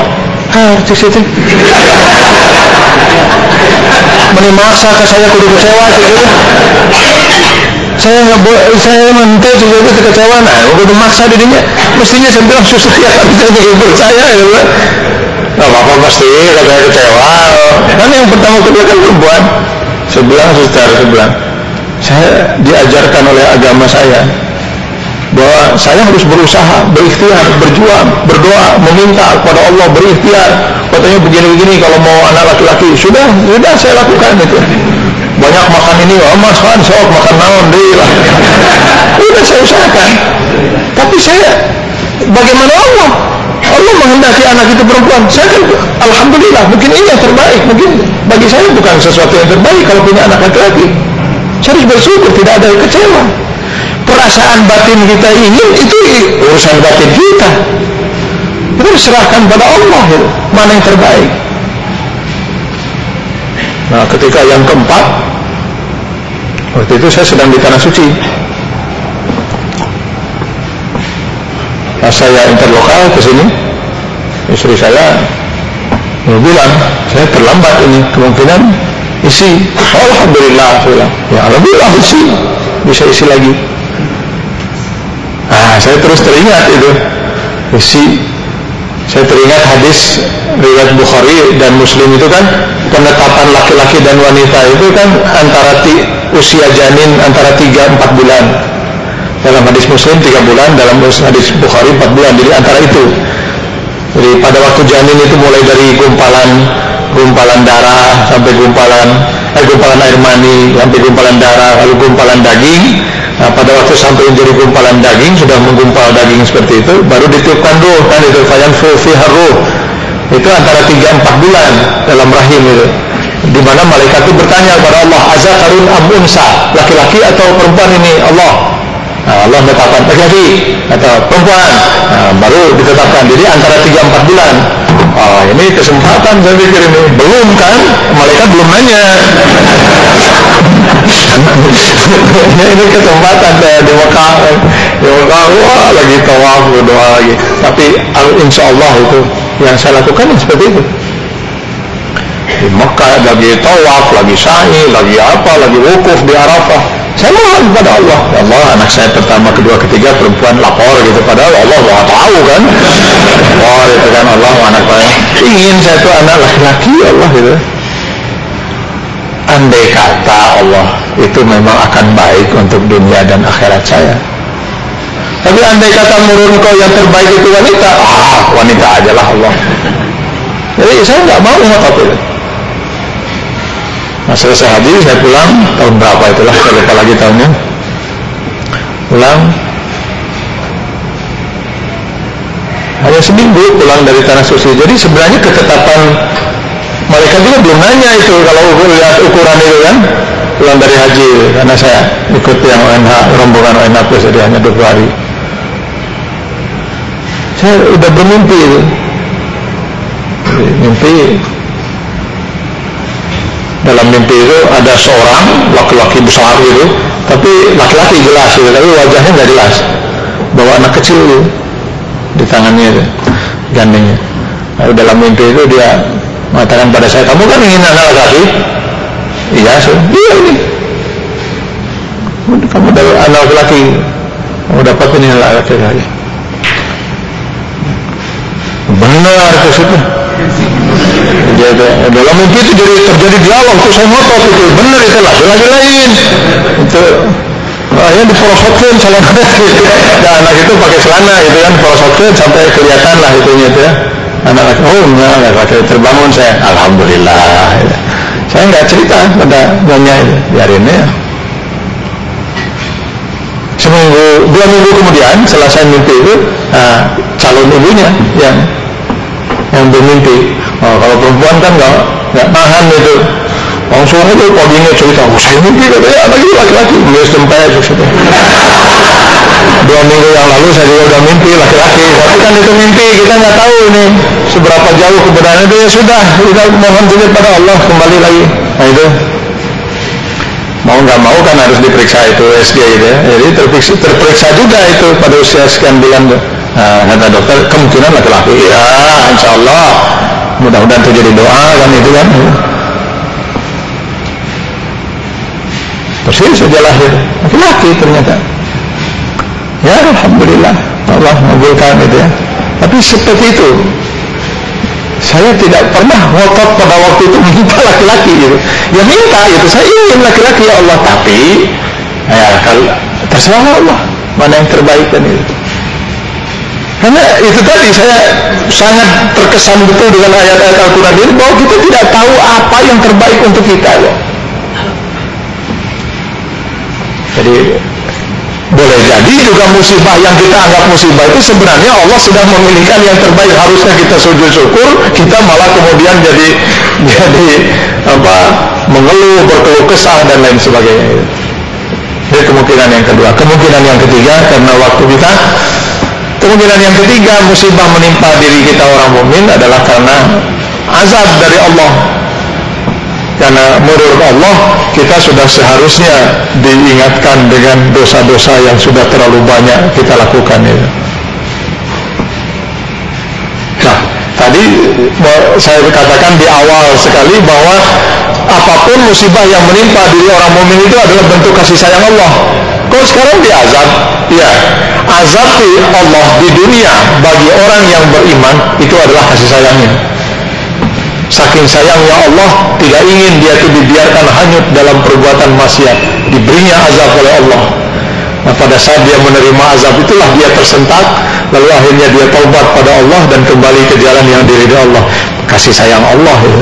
Ah, situ. Meni masa ke saya kudu kecewa gitu saya nggak boleh saya juga itu kekecewaan nah udah maksa dirinya mestinya saya bilang susu ya bisa menghibur saya ya nggak apa-apa pasti saya kecewa. Kan yang pertama kedua kan perempuan. Saya bilang bilang saya diajarkan oleh agama saya bahwa saya harus berusaha, berikhtiar, berjuang, berdoa, meminta kepada Allah, berikhtiar. Katanya begini-begini kalau mau anak laki-laki, sudah, sudah saya lakukan itu banyak makan ini oh mas kan sok makan naon deh lah. Udah saya usahakan. Tapi saya bagaimana Allah? Allah menghendaki anak itu perempuan. Saya kan Alhamdulillah mungkin ini yang terbaik. Mungkin bagi saya bukan sesuatu yang terbaik kalau punya anak laki-laki. Saya harus bersyukur tidak ada yang kecewa. Perasaan batin kita ingin itu urusan batin kita. Kita serahkan pada Allah mana yang terbaik? Nah ketika yang keempat Waktu itu saya sedang di Tanah Suci. Pas saya interlokal ke sini Istri saya bilang Saya terlambat ini Kemungkinan isi. Oh, Alhamdulillah saya Ya Alhamdulillah isi. Bisa isi lagi. Nah saya terus teringat itu Isi Saya teringat hadis riwayat Bukhari dan Muslim itu kan penetapan laki-laki dan wanita itu kan antara ti, usia janin antara 3-4 bulan. Dalam hadis Muslim 3 bulan dalam hadis Bukhari 4 bulan. Jadi antara itu. Jadi pada waktu janin itu mulai dari gumpalan gumpalan darah sampai gumpalan eh, gumpalan air mani sampai gumpalan darah lalu gumpalan daging nah, pada waktu sampai menjadi gumpalan daging sudah menggumpal daging seperti itu baru ditiupkan ruh kan itu fayan fi haruh itu antara 3-4 bulan dalam rahim itu. Di mana malaikat itu bertanya kepada Allah azakarun am unsa? Laki-laki atau perempuan ini? Allah. Nah, Allah menetapkan laki-laki atau perempuan. Nah, baru ditetapkan. Jadi antara 3-4 bulan. Oh ini kesempatan saya pikir ini. Belum kan? Malaikat belum nanya ini kesempatan saya di Mekah di Mekah wah lagi tawaf berdoa lagi tapi insya Allah itu yang saya lakukan seperti itu di Mekah lagi tawaf, lagi sa'i, lagi apa, lagi wukuf di Arafah. Saya mohon kepada Allah, ya Allah anak saya pertama, kedua, ketiga perempuan lapor gitu. Padahal Allah mau tahu kan. Lapor itu kan Allah anak saya. Ingin saya tuh anak laki-laki ya Allah gitu. Andai kata Allah itu memang akan baik untuk dunia dan akhirat saya. Tapi andai kata murun kau yang terbaik itu wanita, ah wanita aja lah Allah. Jadi saya nggak mau ngotot itu. Nah selesai haji saya pulang tahun berapa itulah saya lupa lagi tahunnya. Pulang hanya seminggu pulang dari tanah suci. Jadi sebenarnya ketetapan mereka juga belum nanya itu kalau lihat ukuran itu kan pulang dari haji karena saya ikut yang ONH rombongan ONH plus jadi hanya 20 hari. Saya udah bermimpi itu. Mimpi. Dalam mimpi itu ada seorang laki-laki besar itu tapi laki-laki jelas itu tapi wajahnya nggak jelas. Bawa anak kecil itu di tangannya itu gandengnya. Lalu dalam mimpi itu dia mengatakan pada saya kamu kan ingin anak laki iya so. iya ini. Kamu dapat anak laki kamu dapat ini anak laki-laki. Benar ke situ jadi dalam mimpi itu jadi terjadi dialog itu saya ngotot itu? Benar itu lah lagi lain. Itu yang diprosotkan salah dan anak itu pakai celana itu kan prosotkan sampai kelihatan lah itunya itu ya anak laki oh enggak anak laki terbangun saya alhamdulillah. Saya nggak cerita pada nyonya itu biarin ya. Seminggu dua minggu kemudian selesai mimpi itu nah, calon ibunya yang yang bermimpi oh, kalau perempuan kan nggak nggak tahan itu. Langsung itu paginya cerita oh, saya mimpi katanya anak itu laki-laki beliau sampai sudah dua minggu yang lalu saya juga udah mimpi laki-laki tapi kan itu mimpi kita nggak tahu ini seberapa jauh kebenaran itu ya sudah kita mohon saja pada Allah kembali lagi nah itu mau nggak mau kan harus diperiksa itu SG gitu ya jadi terperiksa, terperiksa juga itu pada usia sekian bulan Nah, kata dokter kemungkinan laki-laki. Ya, insya Allah. Mudah-mudahan terjadi doa kan itu kan. Persis lahir laki-laki ternyata. Ya, alhamdulillah Allah mengabulkan itu ya. Tapi seperti itu. Saya tidak pernah ngotot pada waktu itu minta laki-laki gitu. Ya minta itu saya ingin laki-laki ya Allah tapi ya kalau terserah Allah mana yang terbaik kan itu. Karena itu tadi saya sangat terkesan betul dengan ayat-ayat Al-Quran ini bahwa kita tidak tahu apa yang terbaik untuk kita loh. Jadi boleh jadi juga musibah yang kita anggap musibah itu sebenarnya Allah sudah memilihkan yang terbaik. Harusnya kita sujud syukur kita malah kemudian jadi jadi apa mengeluh berkeluh kesah dan lain sebagainya. Jadi kemungkinan yang kedua. Kemungkinan yang ketiga karena waktu kita Kemungkinan yang ketiga musibah menimpa diri kita orang mukmin adalah karena azab dari Allah. Karena menurut Allah kita sudah seharusnya diingatkan dengan dosa-dosa yang sudah terlalu banyak kita lakukan itu. Nah, tadi saya katakan di awal sekali bahwa apa pun musibah yang menimpa diri orang mukmin itu adalah bentuk kasih sayang Allah. Kok sekarang diazab? Ya, azab Allah di dunia bagi orang yang beriman itu adalah kasih sayangnya. Saking sayangnya Allah tidak ingin dia itu dibiarkan hanyut dalam perbuatan maksiat, diberinya azab oleh Allah. Nah, pada saat dia menerima azab itulah dia tersentak, lalu akhirnya dia taubat pada Allah dan kembali ke jalan yang diridhoi Allah. Kasih sayang Allah ya.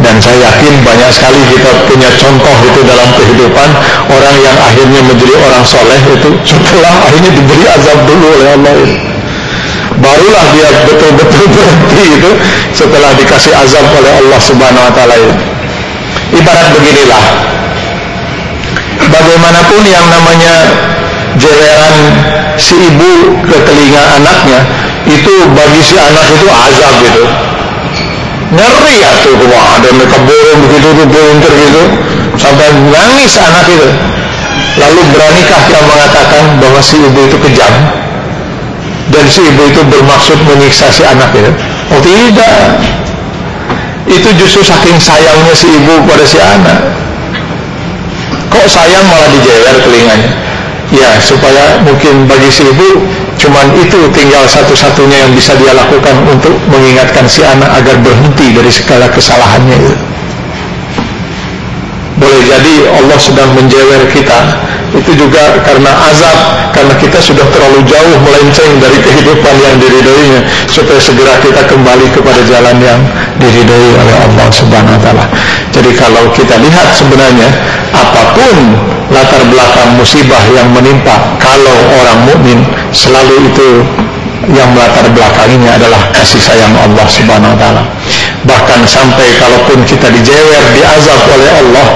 Dan saya yakin banyak sekali kita punya contoh itu dalam kehidupan orang yang akhirnya menjadi orang soleh itu setelah akhirnya diberi azab dulu oleh Allah itu. Barulah dia betul-betul berhenti itu setelah dikasih azab oleh Allah Subhanahu Wa Taala itu. Ibarat beginilah, bagaimanapun yang namanya jeweran si ibu ke telinga anaknya itu bagi si anak itu azab gitu. Ngeri ya tuh wah ada mereka borong begitu tuh bunter gitu sampai nangis anak itu. Lalu beranikah kita mengatakan bahwa si ibu itu kejam dan si ibu itu bermaksud menyiksa si anak itu oh tidak. Itu justru saking sayangnya si ibu pada si anak. Kok sayang malah dijewer telinganya? Ya supaya mungkin bagi si ibu cuman itu tinggal satu-satunya yang bisa dia lakukan untuk mengingatkan si anak agar berhenti dari segala kesalahannya. itu boleh jadi Allah sedang menjewer kita itu juga karena azab karena kita sudah terlalu jauh melenceng dari kehidupan yang diridhoinya supaya segera kita kembali kepada jalan yang diridhoi oleh Allah Subhanahu wa taala. Jadi kalau kita lihat sebenarnya apa pun latar belakang musibah yang menimpa kalau orang mukmin selalu itu yang melatar belakanginya adalah kasih sayang Allah Subhanahu wa taala. Bahkan sampai kalaupun kita dijewer, diazab oleh Allah,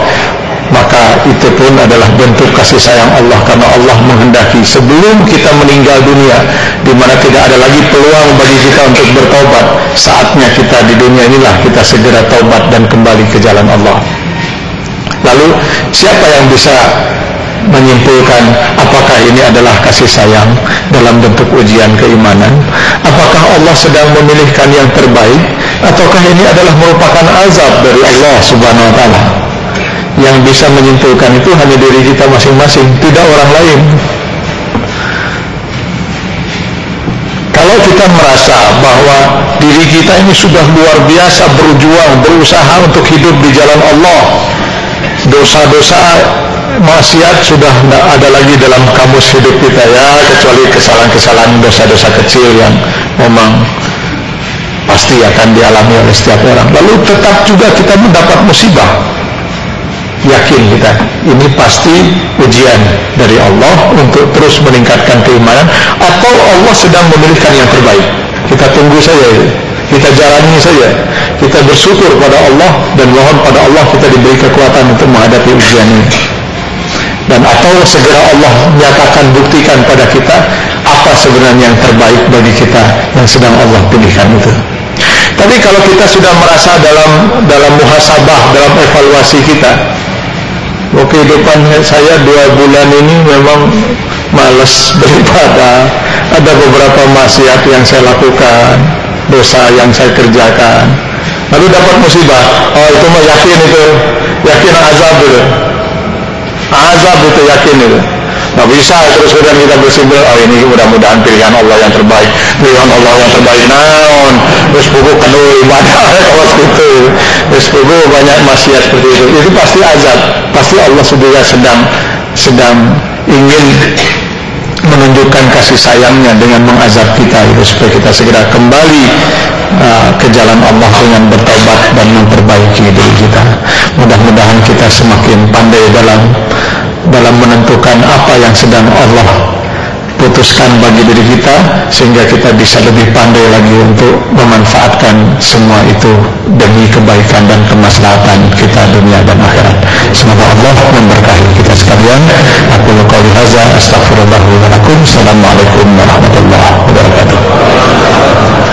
maka itu pun adalah bentuk kasih sayang Allah karena Allah menghendaki sebelum kita meninggal dunia di mana tidak ada lagi peluang bagi kita untuk bertobat saatnya kita di dunia inilah kita segera taubat dan kembali ke jalan Allah. Lalu siapa yang bisa menyimpulkan apakah ini adalah kasih sayang dalam bentuk ujian keimanan? Apakah Allah sedang memilihkan yang terbaik? Ataukah ini adalah merupakan azab dari Allah subhanahu wa ta'ala? Yang bisa menyimpulkan itu hanya diri kita masing-masing tidak orang lain. Kalau kita merasa bahwa diri kita ini sudah luar biasa berjuang berusaha untuk hidup di jalan Allah dosa-dosa maksiat sudah tidak ada lagi dalam kamus hidup kita ya kecuali kesalahan-kesalahan dosa-dosa kecil yang memang pasti akan dialami oleh setiap orang. Lalu tetap juga kita mendapat musibah. Yakin kita ini pasti ujian dari Allah untuk terus meningkatkan keimanan atau Allah sedang memilihkan yang terbaik. Kita tunggu saja kita jalani saja. Kita bersyukur pada Allah dan mohon pada Allah kita diberi kekuatan untuk menghadapi ujian ini. Dan atau segera Allah nyatakan buktikan pada kita apa sebenarnya yang terbaik bagi kita yang sedang Allah pilihkan itu. Tapi kalau kita sudah merasa dalam dalam muhasabah dalam evaluasi kita oh, kehidupan saya dua bulan ini memang males beribadah. Ada beberapa maksiat yang saya lakukan dosa yang saya kerjakan. Lalu dapat musibah. Oh itu mah yakin itu. Yakin azab itu. Azab itu yakin itu. Nggak bisa terus kemudian kita bersimpul oh ini mudah-mudahan pilihan Allah yang terbaik. Pilihan Allah yang terbaik. Naon? Terus buku penuh ibadah kalau seperti terus buku banyak maksiat seperti itu. Itu pasti azab. Pasti Allah juga sedang sedang ingin menunjukkan kasih sayangnya dengan mengazab kita itu supaya kita segera kembali uh, ke jalan Allah dengan bertobat dan memperbaiki diri kita. Mudah-mudahan kita semakin pandai dalam dalam menentukan apa yang sedang Allah putuskan bagi diri kita sehingga kita bisa lebih pandai lagi untuk memanfaatkan semua itu demi kebaikan dan kemaslahatan kita dunia dan akhirat. Semoga Allah memberkahi kita sekalian. Aku qauli hadza astaghfirullah. Assalamualaikum warahmatullahi wabarakatuh.